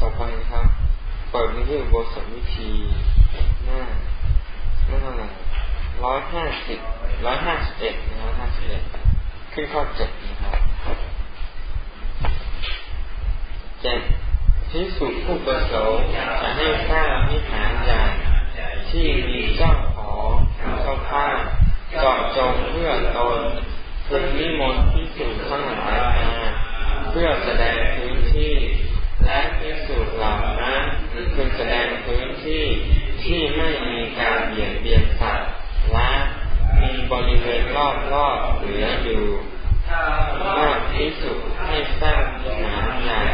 ต่อไปครับ เปิดในที่อุโบสถวิธีหน้าหน้าไหร่ร้อยห้าสิบร้อยห้าสิบเอ็ดนะครับห้าสิบเอ็ดขึ้นข้อเจ็ดนะครับเจ็ดที่สุผู้ประสงค์จะให้สร้างวิหารใหญ่ที่มีเจ้าของเจ้าภาพเจาะจงเพื่อตนพึงนิมนต์ที่สุทั้งหลายมาเพื่อแสดงพื้นที่ และพิสูจน์เหล่านั้นพึงแส ดงพื้นที่ที่ไม่มีการเบียดเบียนสัตว์และมีบริเวณรอบๆเหลืออยู่ว่ากที่สุดให้สร้างสนามใหญ่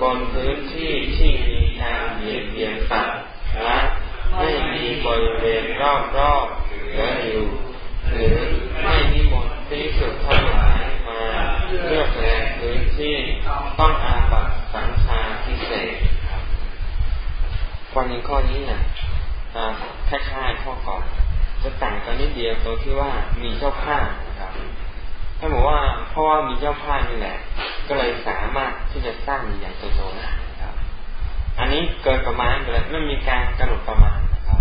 บนพื้นที่ที่มีการเบียดเบียนสัตว์และไม่มีบริเวณรอบๆเหลือบยู่หรือไม่นิมนต์พิสุทธ์ทั้งหลายมาเพื่อแสดงพื้นที่ต้องอาบัตสังฆาพิเศษ ความนี้ข้อนี้เนี่ยคล้ายๆข้อก่อนจะต่างกันนิดเดียวตรงที่ว่ามีเจ้าภาพนะครับถ้าบอกว่าเพราะว่ามีเจ้าภาพนี่แหละ ก็เลยสามารถที่จะสร้างใหญ่โตๆได้นะครับ อันนี้เกินประมาณไปเลยไม่มีการกำหนดประมาณนะครับ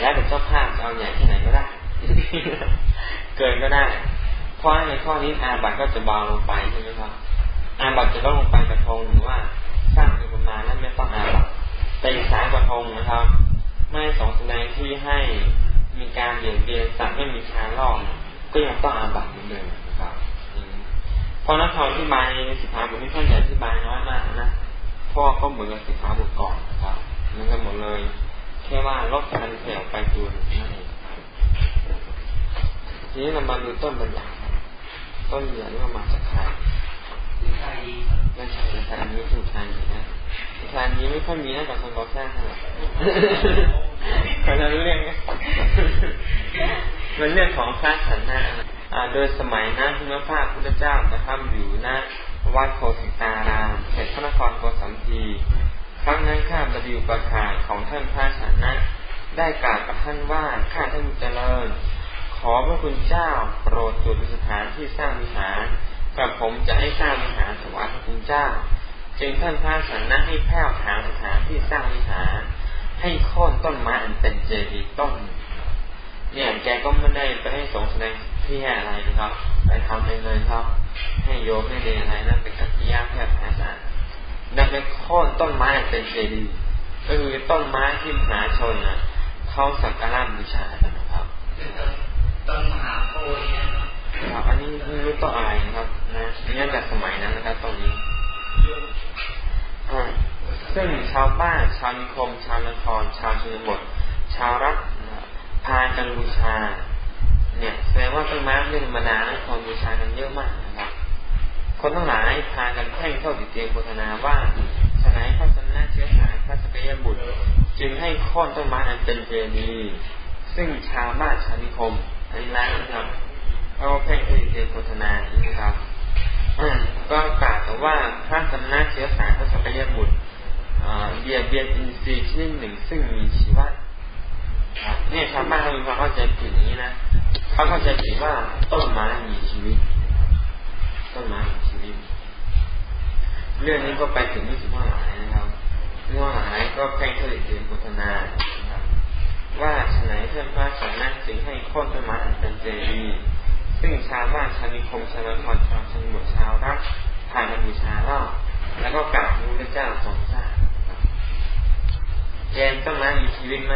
แล้วแต่เจ้าภาพจะเอาใหญ่ที่ไหนก็ได้ เกินก็ได้เพราะในข้อนี้อาบัตก็จะเบาลงไปใช่ไหมครับอาบัตจะต้องลงไปกระทงหรือว่าสร้างเป็นประมาณนั้นไม่ต้องอาบัต แต่อีกสามกระทงนะครับ ไม่สองแสดงที่ให้มีการเบียดเบียนสัตว์ไม่มีทางล่องก็ยังต้องอาบัตเหมือนเดิมนะครับเพราะนักข่าวที่บายในสิบหาบุตรที่ท่านใหญ่ที่บายน้อยมากนะพ่อก็เหมือนกับสิบหาบุตรก่อนนะครับเหมือนกันหมดเลย แค่ว่าลดการเสียไปตัวนั่นเองทีนี้เรามาดูต้นบรรยายต้นเหยื่อนี่มาจากใครไม่ใช่ไม่ใช่อันนี้คือทานนี้นะ ทานนี้ไม่ค่อยมีนะกับคนบอกแค่เท่าไหร่คนนั้นเรื่องมันเรื่องของพระฉันนะโดยสมัยนั้นพระภาคพุทธเจ้าประทับอยู่นะวัดโคสิตารามเขตพระนครโกสัมพีครั้งนั้นข้าบดีอุปถาของท่านพระฉันนะ ได้กล่าวกับท่านว่าข้าท่านเจริญ ขอพระคุณเจ้าโปรดตรวจสถานที่สร้างวิหารกับผมจะให้สร้างวิหารถวายพระคุณเจ้า จึงท่านพระสันนะให้แพ้วถางสถานที่สร้างวิหารให้โค่นต้นไม้อันเป็นเจดีย์ต้น เนี่ยแกก็ไม่ได้ไปให้สงแสดงที่อะไรนะครับ ไปทำเองเลยครับ ให้โยมให้เรียนอะไรนั่นเป็นกัตติยาแพ้ภาษานั่นเป็นโค่นต้นไม้เป็นเจดีย์ก็คือต้นไม้ที่มหาชนนะเขาสักการะบูชานะครับต้นมหาโพธิ์เนี่ยครับอันนี้ไม่รู้ต้นอะไรนะครับนะนี่จากสมัยนั้นนะครับตรงนี้ ซึ่งชาวบ้านชาวนิคม ชาวนคร ชาวชนบท ชาวรัฐพากันบูชา เนี่ยแสดงว่าต้นไม้เรื่องธรรมดาคนบูชากันเยอะมากนะครับ คนทั้งหลายพากันแข่งเข้าติดเตียงโฆษณาว่าฉนัยพระสนาเชื้อสายพระสกยบุตร จึงให้ค้อนต้นไม้อันเป็นเจดีย์ซึ่งชาวบ้านชาวนิคมอันนี้ร้านนะครับเอาแพ่งเทียนโฆษณานะครับก็กล่าวว่าำนักเชื้อสายพระสักยบุตรเบียดเบียนอินทรีย์ชนิดหนึ่ง ซึ่งมีชีวิตเนี่ยชาวบ้านเขามีความเข้าใจผิดนี้นะเขาเข้าใจผิดว่าต้นไม้มีชีวิต ต้นไม้มีชีวิต เรื่องนี้ก็ไปถึงที่สิบห้าหลายนะครับเรื่องหลายก็แพ่งเทียนโฆษณาว่าฉไหนเพื่อนพระสำนักจึงให้โค่นต้นไม้อันเป็นเจดีซึ่งชาวบ้านชาวนิคมชาวนครชาวชนบทชาวรักทานบูชาเล่า แล้วก็กราบพระเจ้าทรงทราบเจนต้นไม้มีชีวิตไหม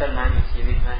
ต้นไม้มีชีวิตไหม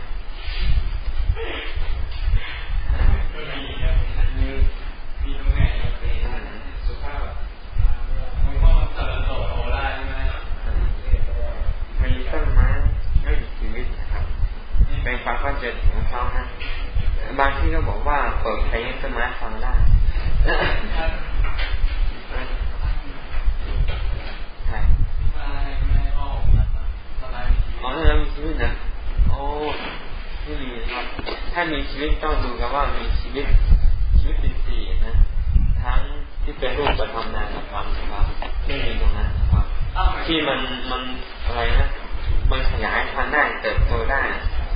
ยายพันธุ์ได้เติบโตได้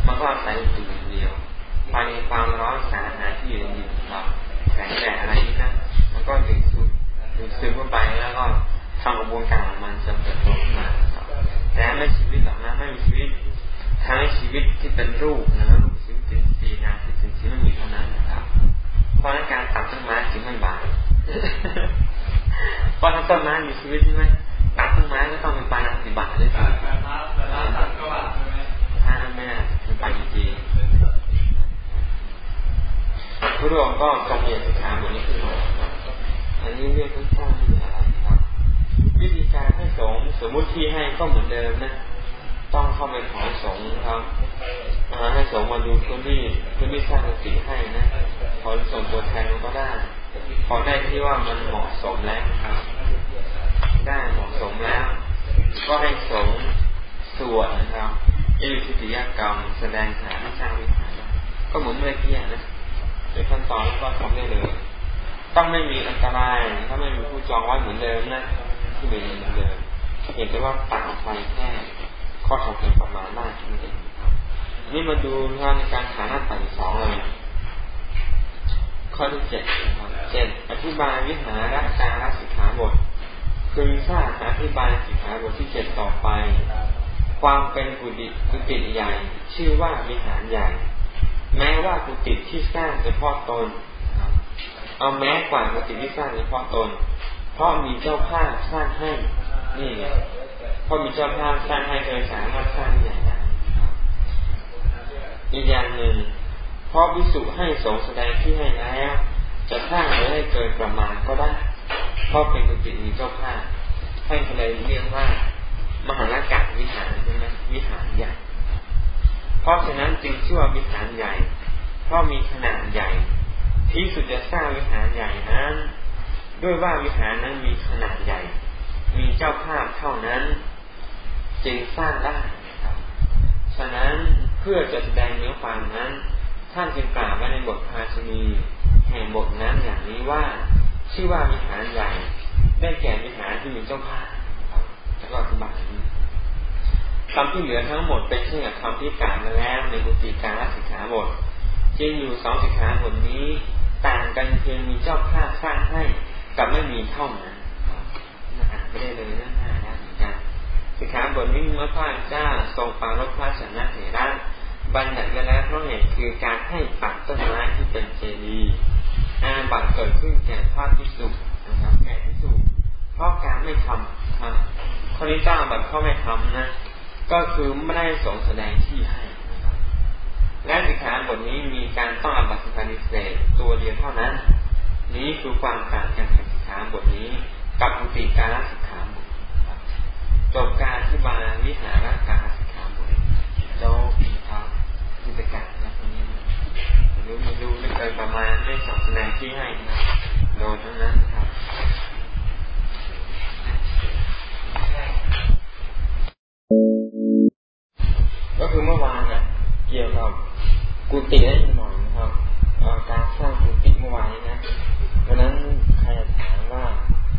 มันก็อาศัยอยู่อย่างเดียวภายในความร้อนสารหาที่อยู่ในดินครับแสงแดดอะไรนี้นะมันก็ดึงซึมดึงซึมเข้าไปแล้วก็ทำกระบวนการของมันจะเติบโตขึ้นมาแต่ไม่ชีวิตหรอกนะไม่มีชีวิตทั้งชีวิตที่เป็นรูปนะครับชีวิตเป็นสีนาที่เป็นสีไม่มีเท่านั้นนะครับเพราะการตัดต้นไม้จึงไม่บาปเพราะถ้าต้นไม้มีชีวิตใช่ไหม ตัดต้นไม้ก็ต้องเป็นปานาติบาตด้วยสิถ้าไม่เป็นปาจิตีพระองก็ทรงเรียนสิกขาบทนี้ขึ้นมาอันนี้เรียกสั้นๆนี่อะไรครับ วิธีการให้สงสมมุติที่ให้ก็เหมือนเดิมนะ ต้องเข้าไปขอสงครับให้สงมาดูพื้นที่พื้นที่สร้างสีให้นะขอส่งตัวแทนก็ได้พอได้ที่ว่ามันเหมาะสมแล้วครับ ได้เหมาะสมแล้ว ก็ให้สงสวดนะครับอิริทิยกรรม แสดงฐานสร้างวิหารก็เหมือนเมื่อกี้นะในขั้นตอนแล้วก็ทำได้เลย ต้องไม่มีอันตรายถ้าไม่มีผู้จองไว้เหมือนเดิมนะที่เป็นเหมือนเดิมเห็นได้ว่าต่างไปแค่ข้อทำเพียงประมาณมากนั่นเองนี่มาดูงานในการหาหน้าต่างสองเลยข้อที่เจ็ดนะครับเจ็ดอธิบายวิหารรักการรักสิกขาบท คือทราบอธิบายสิกขาบทที่เจ็ดต่อไป ความเป็นกุฏิกุฏิใหญ่ ชื่อว่าวิหารใหญ่ แม้ว่ากุฏิที่สร้างเฉพาะตน เอาแม้กว่ากุฏิที่สร้างเฉพาะตน เพราะมีเจ้าภาพสร้างให้ นี่ไงเพราะมีเจ้าภาพสร้างให้เลยสามารถสร้างใหญ่ได้อีกอย่างหนึ่งเพราะวิสุให้สงแสดงที่ให้แล้วจะสร้างไว้ให้เกินประมาณก็ได้ ราะเป็นกุฏิมีเจ้าภาพให้ทะเลเรียกว่า มหานากาวิหารใช่ไหมวิหารใหญ่ เพราะฉะนั้นจึงชื่อว่าวิหารใหญ่ เพราะมีขนาดใหญ่ที่สุดจะสร้างวิหารใหญ่นั้น ด้วยว่าวิหารนั้นมีขนาดใหญ่ มีเจ้าภาพเท่านั้น จึงสร้างได้นะครับฉะนั้นเพื่อจะแสดงเนื้อความนั้น ท่านจึงกล่าวไว้ในบทภาชนีแห่งบทนั้นอย่างนี้ว่า ชื่อว่าวิหารใหญ่ ได้แก่วิหารที่มีเจ้าภาพแล้วก็อธิบายคำที่เหลือทั้งหมดเป็นเช่นกับคำที่กล่าวมาแล้วในบุติการสิกขาบทจึงอยู่สองสิกขาบทนี้ต่างกันเพียงมีเจ้าภาพสร้างให้กับไม่มีเท่านั้นอ่านไม่ได้เลยนั่นหาแล้วเหมือนกันสิกขาบทนี้เมื่อพระเจ้าทรงปารบพระชนะเถระบัญญัติไว้แล้วเพราะเหตุคือการให้ปักต้นไม้ที่เป็นเจดีย์อาบัตเกิดขึ้นแก่พระพิสุนะครับ แก่พิสุเพ ราะการไม่ทำครับข้อนี้เจ้าบัตเพราไม่ทำนะ ก็คือไม่ได้สงแสดงที่ให้นะครับและสิกขาบทนี้มีการต้องอาบัตสิกานิเศษตัวเดียวเท่านั้น นี้คือความต่างกันของสิกขาบทนี้ กับปุติการสิกขาบทจบการที่บาลวิหารการสิกขาบทจบกิจการนะตรงนี้รู้ไม่รู้ไม่เคยประมาณไม่สอบแสดงที่ให้นะโดนทั้งนั้นครับ กุฏิได้หน่อยนครับการสร้างกุฏิเมื่อวานนี้นะวันนั้นใครถามว่า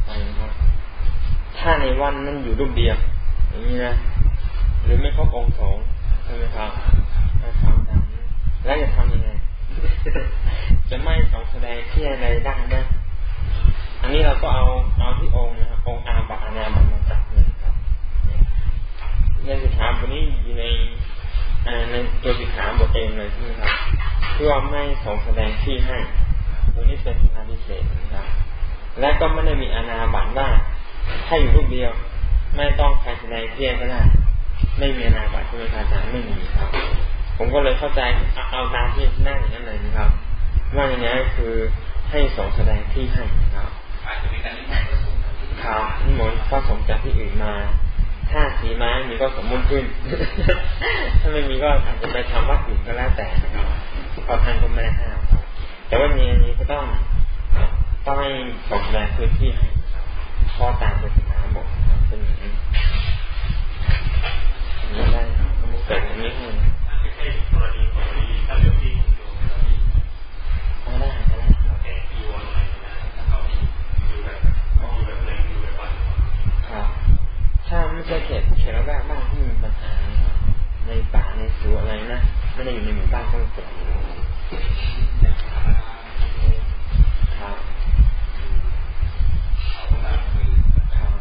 อะไรครับ ถ้าในวันนั้นอยู่รูปเดียวอย่างนี้นะหรือไม่ครบองค์สองใช่ไหมครับแล้วจะทำยังไง จะไม่สองแสดงที่อะไรได้นะอันนี้เราก็เอา เพื่อไม่สองแสดงที่ให้ตัวนี้เป็นสิกขาพิเศษนะครับและก็ไม่ได้มีอนาบัตว่าถ้าอยู่รูปเดียว ไม่ต้องใครแสดงเที่ยก็ได้ ไม่มีอนาบัตใช่ไหมครับอาจารย์ไม่มีครับ ผมก็เลยเข้าใจเอาตามที่นั่งอย่างนั้นเลยนะครับ ว่าอย่างนี้คือให้สงแสดงที่ให้ครับครับนี่หมดก็สมจากที่อื่นมาถ้าสีไม้มีก็สมมุติขึ้น ถ้าไม่มีก็อาจจะไปทำวัดอื่นก็แล้วแต่นะครับ พ่อท่านก็ไม่ได้ห้ามแต่ว่ามีอันนี้ก็ต้องต้องให้สองแสดงพื้นที่ให้พ่อตามไป็นสินค้าหมดเป็นอย่างนี้นี้ได้เกิดอันนี้ให้กรณีของนี้ถ้าเรื่องที่ผมโยมไม่ได้ไม่ได้แต่อีวอนอะไรนะถ้าเขาอยู่แบบอยู่แบบเล็กอยู่แบบวันครับถ้าไม่ใช่เขตเขตละแวกบ้านที่มีปัญหาในป่าในสวนอะไรนะไม่ได้อยู่ในหมู่บ้านก็ไม่เกิดครับครั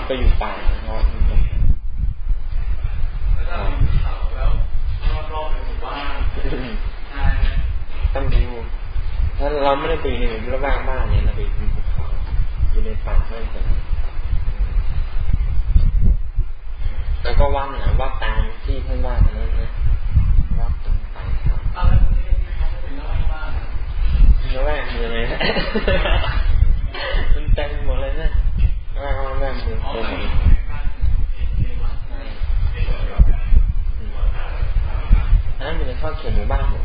บ อยู่ป่านะครับต้องดูถ้าเราไม่ได้ไปอยู่ในระแวกบ้านเนี่ยเราไปอยู่ภูเขาอยู่ในป่าไม่เป็นแล้วก็วัดนะวัดตามที่ท่านว่านั้นนะวัดตรงไปครับระแวกเมืองเลยนะมันเต็มหมดเลยนะระแวกระแวกเมือง นนั้นมัน